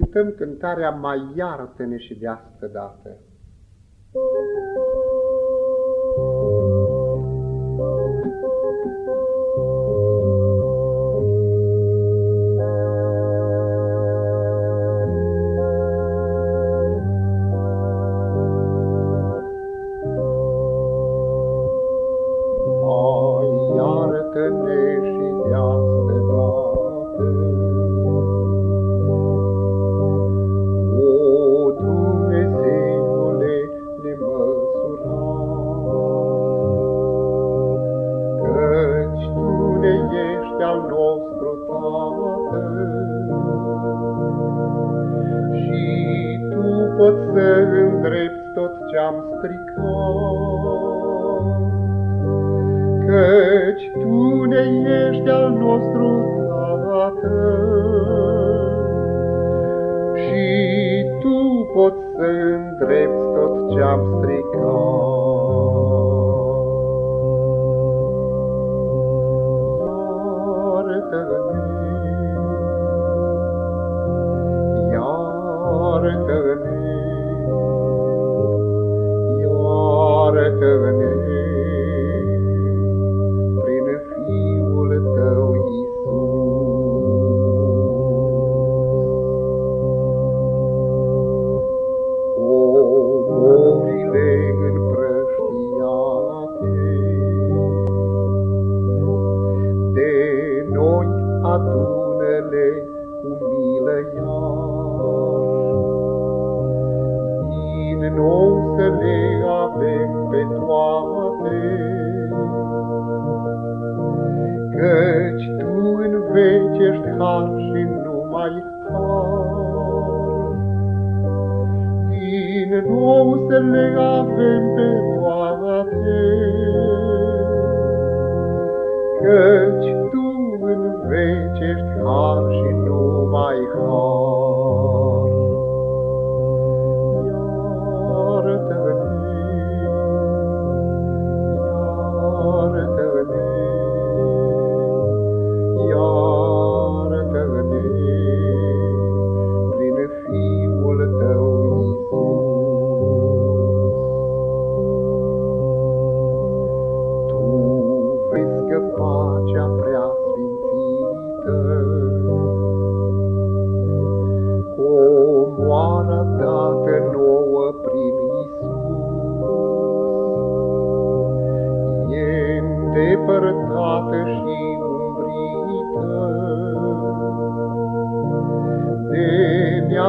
Cântăm cântarea Mai iartă-ne și de astă dată. Ce-am stricat, Căci Tu ne ești al nostru Tată, Și Tu poți să îndrepți tot ce-am stricat. Noi adună-le cu milă iar. Din nou să le avem pe toate, Căci Tu în veci ești har și numai har. Din nou să le avem pe toate, Căci har și numai har.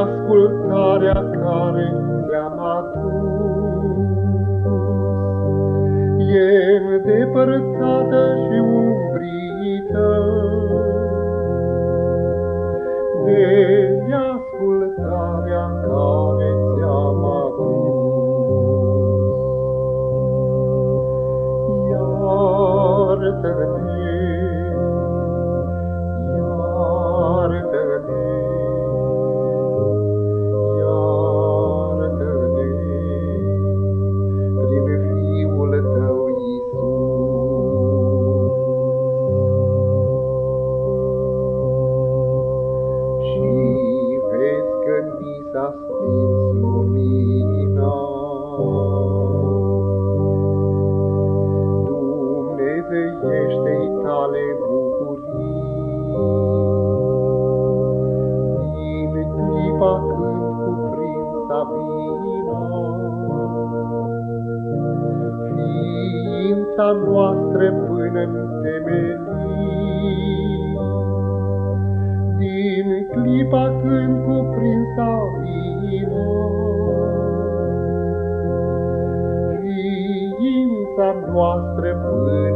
Neascultarea care ți-am adus. E îndepărtată și umbrită de neascultarea care ți-am adus. Iartă-ne, iartă-ne, ni s-a stins lumina, Dumnezeiește-i tale bucurii. Din clipa când cuprins Sabina, Ființa noastră până-n temelii, Din clipa când cuprins Sabina, Ființa noastră până-n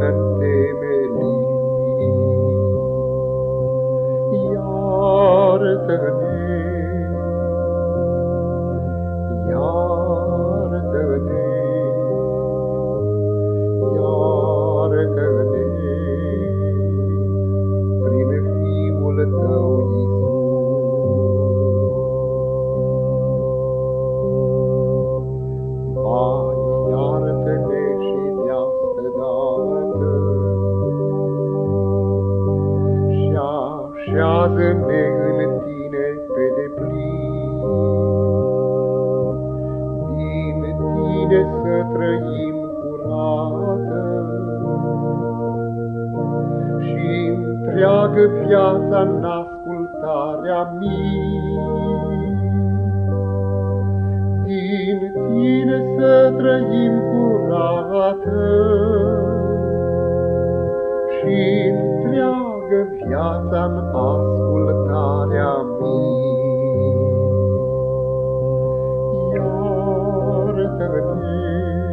trăim curată. Și întreagă viața în ascultarea mie. Din tine să trăim curată. Și întreagă viața în ascultarea către tine.